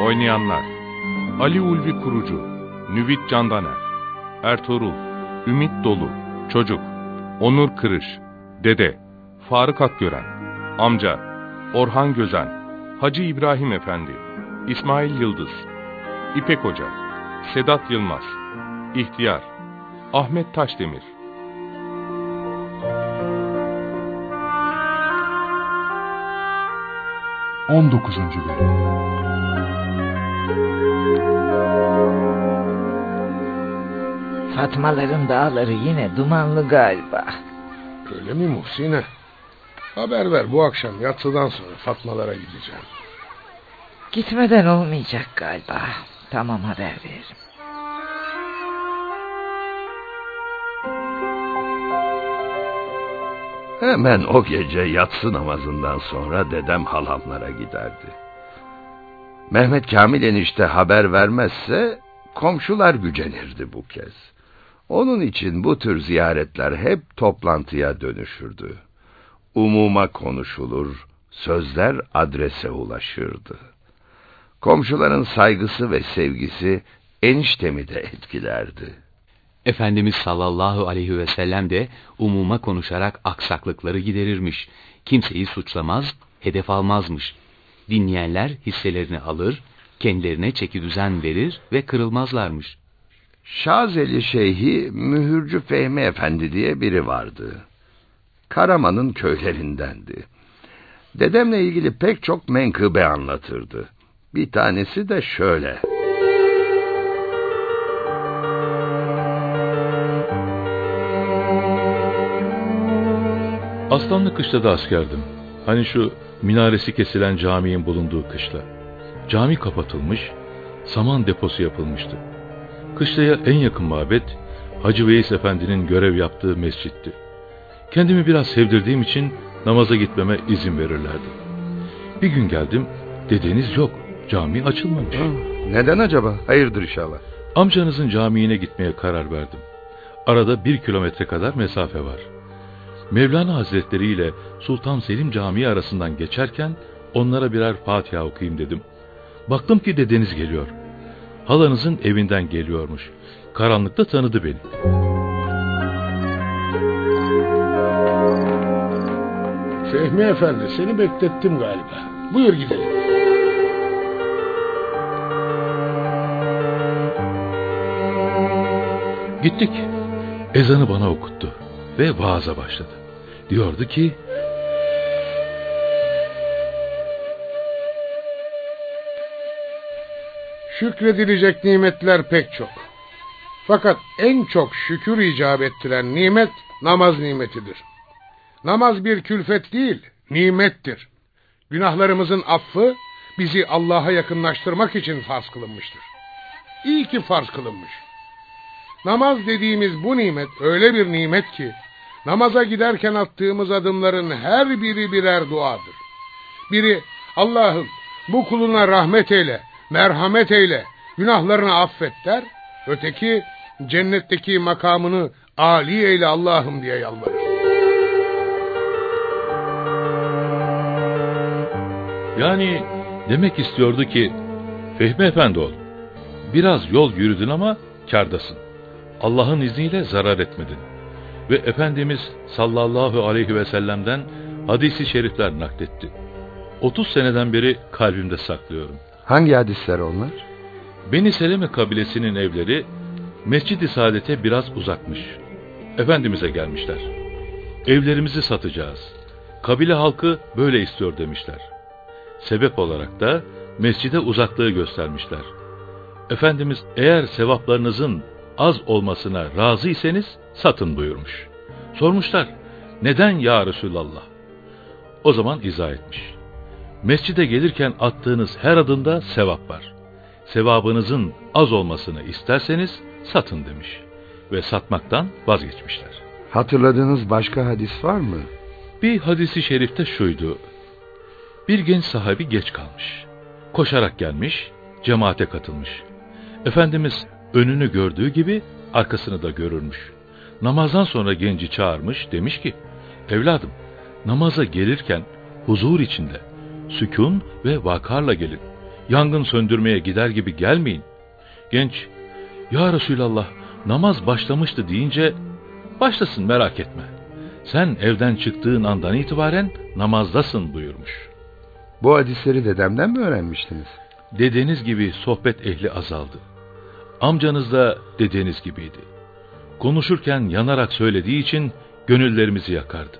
Oynayanlar. Ali Ulvi Kurucu Nüvit Candaner Ertuğrul Ümit Dolu Çocuk Onur Kırış Dede Faruk Akgören Amca Orhan Gözen Hacı İbrahim Efendi İsmail Yıldız İpek Hoca Sedat Yılmaz İhtiyar Ahmet Taşdemir 19. Bölüm Fatmaların dağları yine dumanlı galiba. Öyle mi Muhsine? Haber ver bu akşam yatsıdan sonra Fatmalara gideceğim. Gitmeden olmayacak galiba. Tamam haber veririm. Hemen o gece yatsı namazından sonra dedem halamlara giderdi. Mehmet Kamil enişte haber vermezse komşular gücenirdi bu kez. Onun için bu tür ziyaretler hep toplantıya dönüşürdü. Umuma konuşulur, sözler adrese ulaşırdı. Komşuların saygısı ve sevgisi eniştemi de etkilerdi. Efendimiz sallallahu aleyhi ve sellem de umuma konuşarak aksaklıkları giderirmiş. Kimseyi suçlamaz, hedef almazmış. Dinleyenler hisselerini alır, kendilerine çeki düzen verir ve kırılmazlarmış. Şazeli Şeyhi Mühürcü Fehmi Efendi diye biri vardı. Karaman'ın köylerindendi. Dedemle ilgili pek çok menkıbe anlatırdı. Bir tanesi de şöyle. Aslanlı kışlada askerdim. Hani şu minaresi kesilen caminin bulunduğu kışla. Cami kapatılmış, saman deposu yapılmıştı. Kışlaya en yakın mabet Hacı Veys Efendi'nin görev yaptığı mescitti. Kendimi biraz sevdirdiğim için namaza gitmeme izin verirlerdi. Bir gün geldim, dedeniz yok, cami açılmamış. Neden acaba? Hayırdır inşallah. Amcanızın camiine gitmeye karar verdim. Arada bir kilometre kadar mesafe var. Mevlana Hazretleri ile Sultan Selim Camii arasından geçerken onlara birer Fatiha okuyayım dedim. Baktım ki dedeniz geliyor. Halanızın evinden geliyormuş. Karanlıkta tanıdı beni. Fehmi Efendi seni beklettim galiba. Buyur gidelim. Gittik. Ezanı bana okuttu ve vaaza başladı. Diyordu ki Şükredilecek nimetler pek çok. Fakat en çok şükür icap ettiren nimet namaz nimetidir. Namaz bir külfet değil, nimettir. Günahlarımızın affı bizi Allah'a yakınlaştırmak için farz kılınmıştır. İyi ki farz kılınmış. Namaz dediğimiz bu nimet öyle bir nimet ki namaza giderken attığımız adımların her biri birer duadır. Biri Allah'ım bu kuluna rahmet eyle, merhamet eyle, günahlarını affet der. Öteki cennetteki makamını âli eyle Allah'ım diye yalvarır. yani demek istiyordu ki Fehmi Efendi ol. Biraz yol yürüdün ama kardasın. Allah'ın izniyle zarar etmedin. Ve Efendimiz sallallahu aleyhi ve sellem'den hadisi şerifler nakletti. 30 seneden beri kalbimde saklıyorum. Hangi hadisler onlar? Beni Seleme kabilesinin evleri Mescid-i Saadet'e biraz uzakmış. Efendimiz'e gelmişler. Evlerimizi satacağız. Kabile halkı böyle istiyor demişler. Sebep olarak da mescide uzaklığı göstermişler. Efendimiz eğer sevaplarınızın az olmasına razıysanız satın buyurmuş. Sormuşlar, neden ya Resulallah? O zaman izah etmiş. Mescide gelirken attığınız her adımda sevap var. Sevabınızın az olmasını isterseniz satın demiş. Ve satmaktan vazgeçmişler. Hatırladığınız başka hadis var mı? Bir hadisi şerifte şuydu. Bir genç sahabi geç kalmış. Koşarak gelmiş, cemaate katılmış. Efendimiz önünü gördüğü gibi arkasını da görürmüş. Namazdan sonra genci çağırmış, demiş ki, Evladım, namaza gelirken huzur içinde, sükun ve vakarla gelin. Yangın söndürmeye gider gibi gelmeyin. Genç, Ya Resulallah, namaz başlamıştı deyince, başlasın merak etme. Sen evden çıktığın andan itibaren namazdasın buyurmuş. Bu hadisleri dedemden mi öğrenmiştiniz? Dedeniz gibi sohbet ehli azaldı. Amcanız da dedeniz gibiydi. Konuşurken yanarak söylediği için gönüllerimizi yakardı.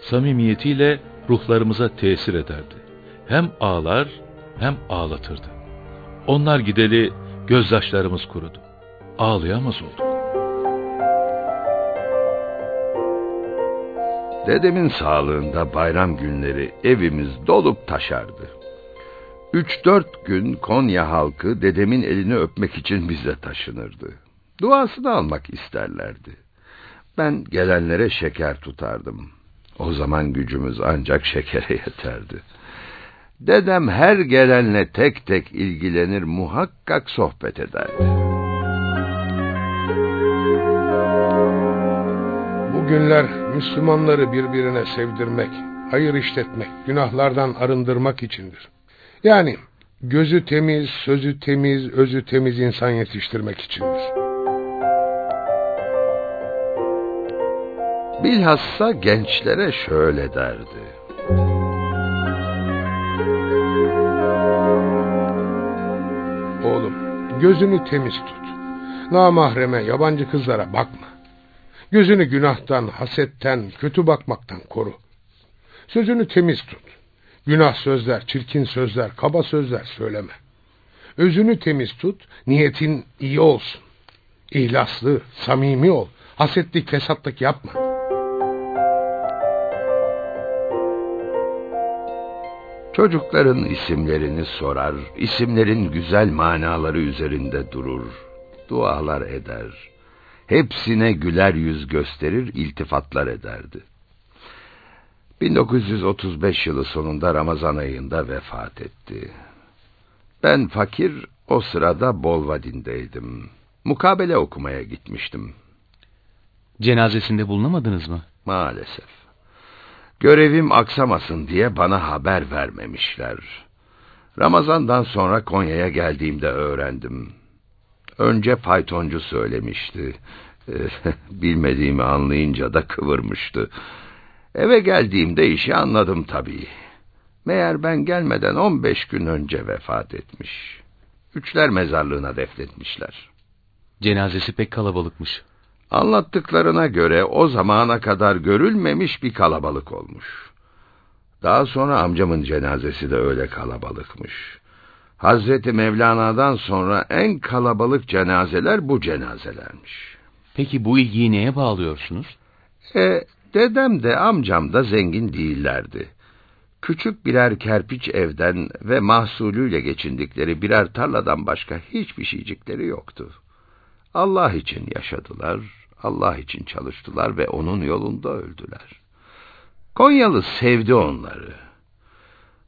Samimiyetiyle ruhlarımıza tesir ederdi. Hem ağlar hem ağlatırdı. Onlar gideli gözyaşlarımız kurudu. Ağlayamaz olduk. Dedemin sağlığında bayram günleri evimiz dolup taşardı. Üç dört gün Konya halkı dedemin elini öpmek için bize taşınırdı. Duasını almak isterlerdi. Ben gelenlere şeker tutardım. O zaman gücümüz ancak şekere yeterdi. Dedem her gelenle tek tek ilgilenir, muhakkak sohbet ederdi. Bu günler Müslümanları birbirine sevdirmek, hayır işletmek, günahlardan arındırmak içindir. Yani gözü temiz, sözü temiz, özü temiz insan yetiştirmek içindir. Bilhassa gençlere şöyle derdi. Oğlum, gözünü temiz tut. Namahreme, yabancı kızlara bakma. Gözünü günahtan, hasetten, kötü bakmaktan koru. Sözünü temiz tut. Günah sözler, çirkin sözler, kaba sözler söyleme. Özünü temiz tut, niyetin iyi olsun. İhlaslı, samimi ol. Hasetlik, fesatlık yapma. Çocukların isimlerini sorar, isimlerin güzel manaları üzerinde durur, dualar eder. Hepsine güler yüz gösterir, iltifatlar ederdi. 1935 yılı sonunda Ramazan ayında vefat etti. Ben fakir, o sırada Bolvadin'deydim. Mukabele okumaya gitmiştim. Cenazesinde bulunamadınız mı? Maalesef. Görevim aksamasın diye bana haber vermemişler. Ramazan'dan sonra Konya'ya geldiğimde öğrendim. Önce faytoncu söylemişti. Bilmediğimi anlayınca da kıvırmıştı. Eve geldiğimde işi anladım tabii. Meğer ben gelmeden on beş gün önce vefat etmiş. Üçler mezarlığına defnetmişler. Cenazesi pek kalabalıkmış. Anlattıklarına göre o zamana kadar görülmemiş bir kalabalık olmuş. Daha sonra amcamın cenazesi de öyle kalabalıkmış. Hazreti Mevlana'dan sonra en kalabalık cenazeler bu cenazelermiş. Peki bu ilgiyi neye bağlıyorsunuz? E, dedem de amcam da zengin değillerdi. Küçük birer kerpiç evden ve mahsulüyle geçindikleri birer tarladan başka hiçbir şeycikleri yoktu. Allah için yaşadılar, Allah için çalıştılar ve onun yolunda öldüler. Konyalı sevdi onları.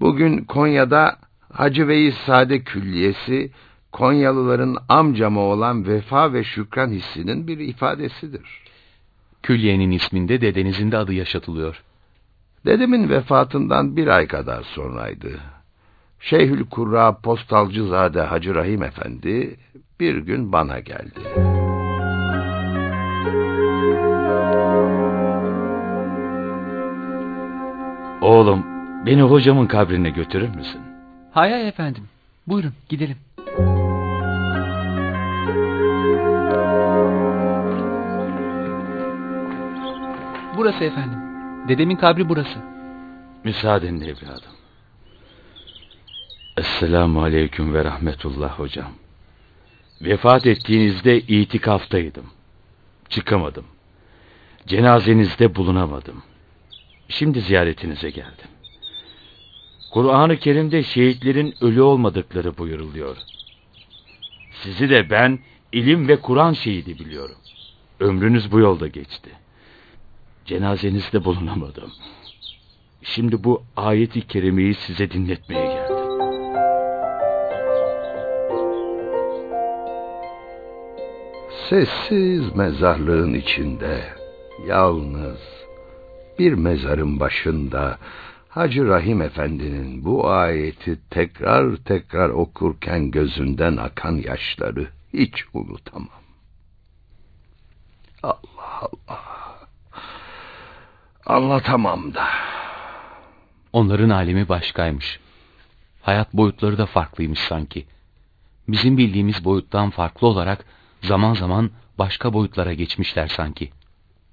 Bugün Konya'da Hacı Veys Sade Külliyesi, Konyalıların amcama olan vefa ve şükran hissinin bir ifadesidir. Külliyenin isminde dedenizin de adı yaşatılıyor. Dedemin vefatından bir ay kadar sonraydı. Şeyhül Kurra Postalcızade Hacı Rahim Efendi bir gün bana geldi. Oğlum, beni hocamın kabrine götürür müsün? Hay hay efendim. Buyurun gidelim. Burası efendim. Dedemin kabri burası. Müsaadenle evladım. Esselamu aleyküm ve rahmetullah hocam. Vefat ettiğinizde itikaftaydım. Çıkamadım. Cenazenizde bulunamadım. şimdi ziyaretinize geldim. Kur'an-ı Kerim'de şehitlerin ölü olmadıkları buyuruluyor. Sizi de ben ilim ve Kur'an şehidi biliyorum. Ömrünüz bu yolda geçti. Cenazenizde bulunamadım. Şimdi bu ayeti kerimeyi size dinletmeye geldim. Sessiz mezarlığın içinde, yalnız bir mezarın başında Hacı Rahim Efendi'nin bu ayeti tekrar tekrar okurken gözünden akan yaşları hiç unutamam. Allah Allah. Anlatamam da. Onların alemi başkaymış. Hayat boyutları da farklıymış sanki. Bizim bildiğimiz boyuttan farklı olarak zaman zaman başka boyutlara geçmişler sanki.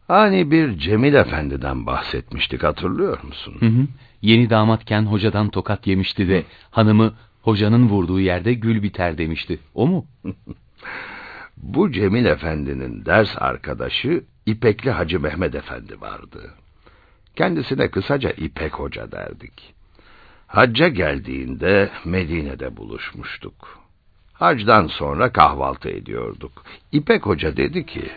Hani bir Cemil Efendi'den bahsetmiştik hatırlıyor musun? Hı hı. Yeni damatken hocadan tokat yemişti de hanımı hocanın vurduğu yerde gül biter demişti. O mu? Bu Cemil Efendi'nin ders arkadaşı İpekli Hacı Mehmet Efendi vardı. Kendisine kısaca İpek Hoca derdik. Hacca geldiğinde Medine'de buluşmuştuk. Hacdan sonra kahvaltı ediyorduk. İpek Hoca dedi ki...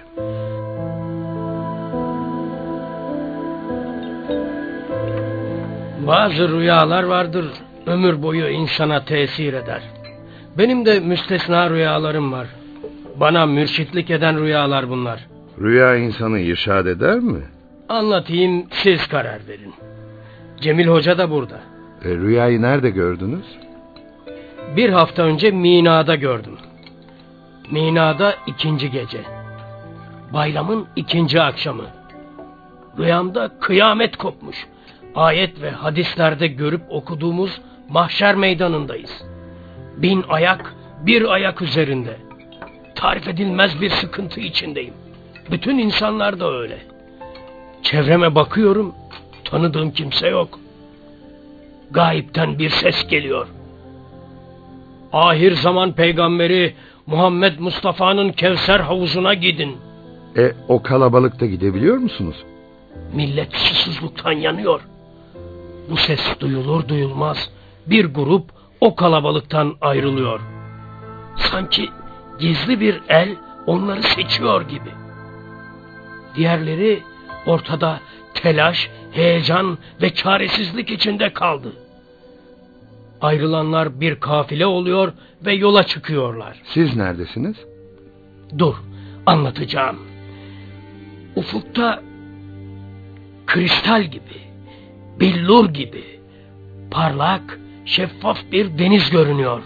Bazı rüyalar vardır, ömür boyu insana tesir eder. Benim de müstesna rüyalarım var. Bana mürşitlik eden rüyalar bunlar. Rüya insanı irşad eder mi? Anlatayım, siz karar verin. Cemil Hoca da burada. E, rüyayı nerede gördünüz? Bir hafta önce Mina'da gördüm. Mina'da ikinci gece. Bayramın ikinci akşamı. Rüyamda kıyamet kopmuş. Ayet ve hadislerde görüp okuduğumuz mahşer meydanındayız. Bin ayak, bir ayak üzerinde. Tarif edilmez bir sıkıntı içindeyim. Bütün insanlar da öyle. Çevreme bakıyorum, tanıdığım kimse yok. Gayipten bir ses geliyor. Ahir zaman peygamberi Muhammed Mustafa'nın Kevser havuzuna gidin. E o kalabalıkta gidebiliyor musunuz? Millet susuzluktan yanıyor. Bu ses duyulur duyulmaz bir grup o kalabalıktan ayrılıyor. Sanki gizli bir el onları seçiyor gibi. Diğerleri ortada telaş, heyecan ve çaresizlik içinde kaldı. Ayrılanlar bir kafile oluyor ve yola çıkıyorlar. Siz neredesiniz? Dur, anlatacağım. Ufukta kristal gibi, billur gibi, parlak, şeffaf bir deniz görünüyor.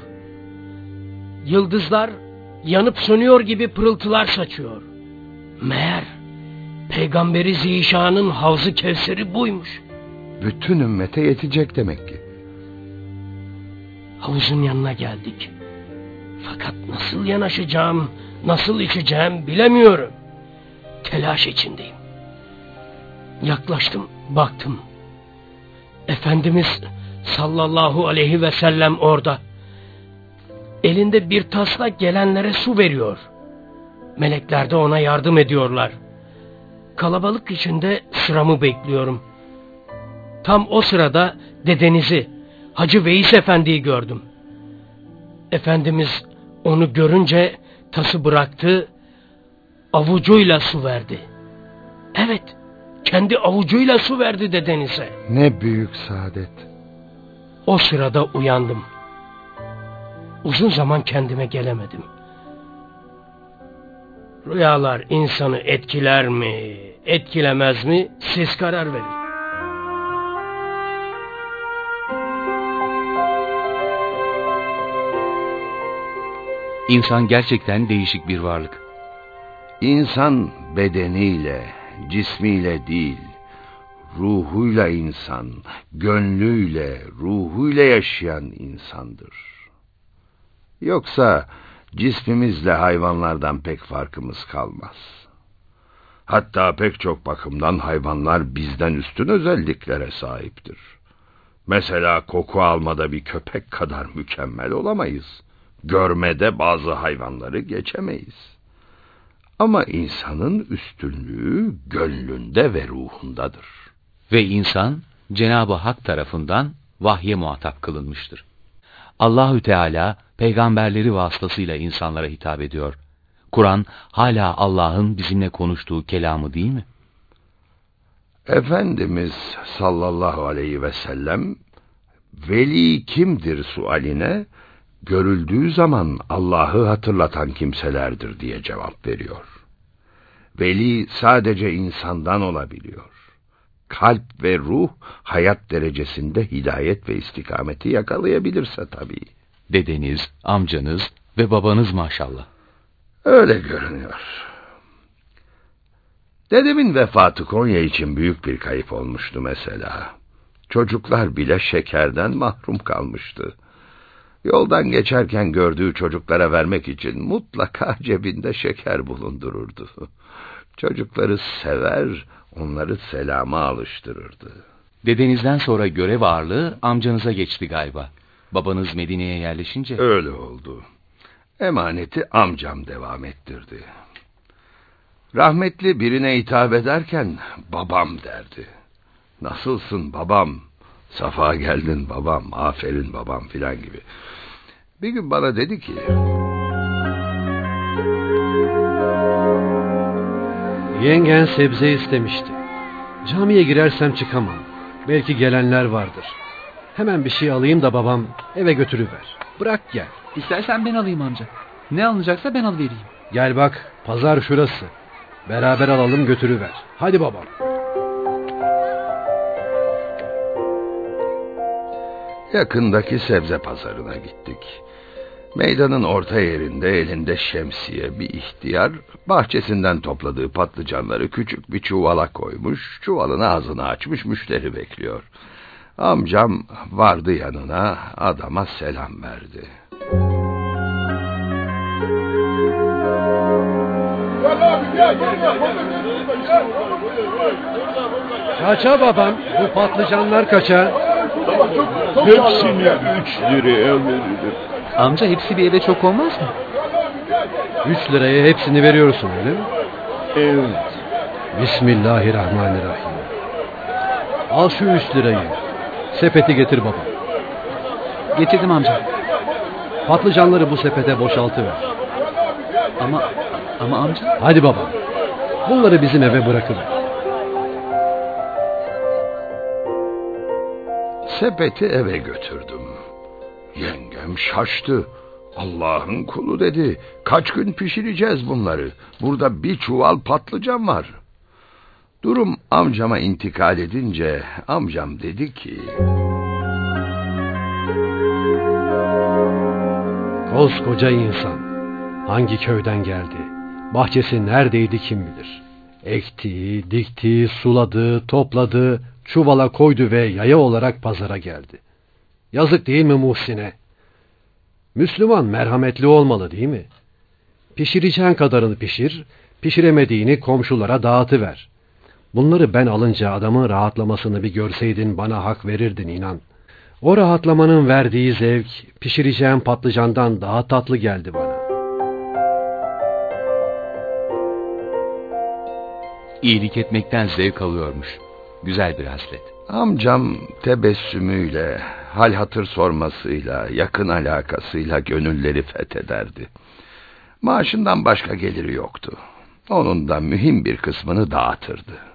Yıldızlar yanıp sönüyor gibi pırıltılar saçıyor. Meğer Peygamberi Zişan'ın havzı Kevser'i buymuş. Bütün ümmete yetecek demek ki. Havuzun yanına geldik. Fakat nasıl yanaşacağım, nasıl içeceğim bilemiyorum. Telaş içindeyim. Yaklaştım, baktım. Efendimiz sallallahu aleyhi ve sellem orada. Elinde bir tasla gelenlere su veriyor. Melekler de ona yardım ediyorlar. Kalabalık içinde sıramı bekliyorum. Tam o sırada dedenizi, Hacı Veys Efendi'yi gördüm. Efendimiz onu görünce tası bıraktı, avucuyla su verdi. Evet, kendi avucuyla su verdi dedenize. Ne büyük saadet. O sırada uyandım. Uzun zaman kendime gelemedim. Rüyalar insanı etkiler mi, etkilemez mi siz karar verin. İnsan gerçekten değişik bir varlık. İnsan bedeniyle, cismiyle değil, ruhuyla insan, gönlüyle, ruhuyla yaşayan insandır. Yoksa cismimizle hayvanlardan pek farkımız kalmaz. Hatta pek çok bakımdan hayvanlar bizden üstün özelliklere sahiptir. Mesela koku almada bir köpek kadar mükemmel olamayız. Görmede bazı hayvanları geçemeyiz. Ama insanın üstünlüğü gönlünde ve ruhundadır. Ve insan Cenab-ı Hak tarafından vahye muhatap kılınmıştır. Allahü Teala peygamberleri vasıtasıyla insanlara hitap ediyor. Kur'an hala Allah'ın bizimle konuştuğu kelamı değil mi? Efendimiz sallallahu aleyhi ve sellem veli kimdir sualine görüldüğü zaman Allah'ı hatırlatan kimselerdir diye cevap veriyor. Veli sadece insandan olabiliyor. Kalp ve ruh hayat derecesinde hidayet ve istikameti yakalayabilirse tabii. Dedeniz, amcanız ve babanız maşallah. Öyle görünüyor. Dedemin vefatı Konya için büyük bir kayıp olmuştu mesela. Çocuklar bile şekerden mahrum kalmıştı. Yoldan geçerken gördüğü çocuklara vermek için mutlaka cebinde şeker bulundururdu. Çocukları sever, onları selama alıştırırdı. Dedenizden sonra görev ağırlığı amcanıza geçti galiba. Babanız Medine'ye yerleşince... Öyle oldu. Emaneti amcam devam ettirdi. Rahmetli birine hitap ederken babam derdi. Nasılsın babam? Safa geldin babam, aferin babam filan gibi. Bir gün bana dedi ki... Yengen sebze istemişti. Camiye girersem çıkamam. Belki gelenler vardır. Hemen bir şey alayım da babam eve götürüver. Bırak gel. İstersen ben alayım amca. Ne alınacaksa ben alıvereyim. Gel bak pazar şurası. Beraber alalım götürüver. Hadi babam. Yakındaki sebze pazarına gittik. Meydanın orta yerinde elinde şemsiye bir ihtiyar bahçesinden topladığı patlıcanları küçük bir çuvala koymuş, çuvalın ağzını açmış müşteri bekliyor. Amcam vardı yanına, adama selam verdi. Kaça babam? Bu patlıcanlar kaça? Hepsini üç liraya veririm. Amca hepsi bir eve çok olmaz mı? Üç liraya hepsini veriyorsun öyle mi? Evet. Bismillahirrahmanirrahim. Al şu üç lirayı. Sepeti getir baba. Getirdim amca. Patlıcanları bu sepete boşaltıver. Ama ama amca Hadi baba. Bunları bizim eve bırakıver. Sepeti eve götürdüm. Yengem şaştı. Allah'ın kulu dedi. Kaç gün pişireceğiz bunları? Burada bir çuval patlıcan var. Durum amcama intikal edince amcam dedi ki... Koskoca insan. Hangi köyden geldi? Bahçesi neredeydi kim bilir? Ektiği, diktiği, suladı, topladı, çuvala koydu ve yaya olarak pazara geldi. Yazık değil mi Muhsin'e? Müslüman merhametli olmalı değil mi? Pişireceğin kadarını pişir, pişiremediğini komşulara dağıtıver. Bunları ben alınca adamın rahatlamasını bir görseydin bana hak verirdin inan. O rahatlamanın verdiği zevk pişireceğim patlıcandan daha tatlı geldi bana. iyilik etmekten zevk alıyormuş. Güzel bir hasret. Amcam tebessümüyle, hal hatır sormasıyla, yakın alakasıyla gönülleri fethederdi. Maaşından başka geliri yoktu. Onun da mühim bir kısmını dağıtırdı.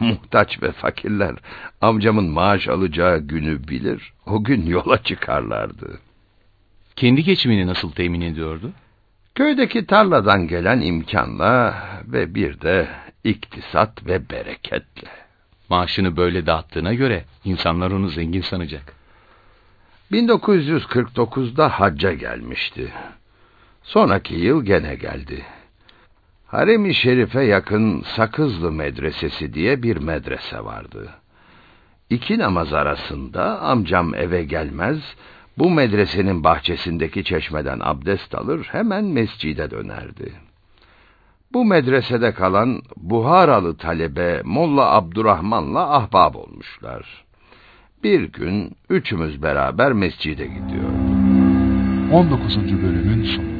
Muhtaç ve fakirler amcamın maaş alacağı günü bilir, o gün yola çıkarlardı. Kendi geçimini nasıl temin ediyordu? Köydeki tarladan gelen imkanla ve bir de iktisat ve bereketle. Maaşını böyle dağıttığına göre insanlar onu zengin sanacak. 1949'da hacca gelmişti. Sonraki yıl gene geldi. Harem-i Şerif'e yakın Sakızlı Medresesi diye bir medrese vardı. İki namaz arasında amcam eve gelmez, bu medresenin bahçesindeki çeşmeden abdest alır, hemen mescide dönerdi. Bu medresede kalan Buharalı talebe Molla Abdurrahman'la ahbab olmuşlar. Bir gün üçümüz beraber mescide gidiyor. 19. bölümün sonu.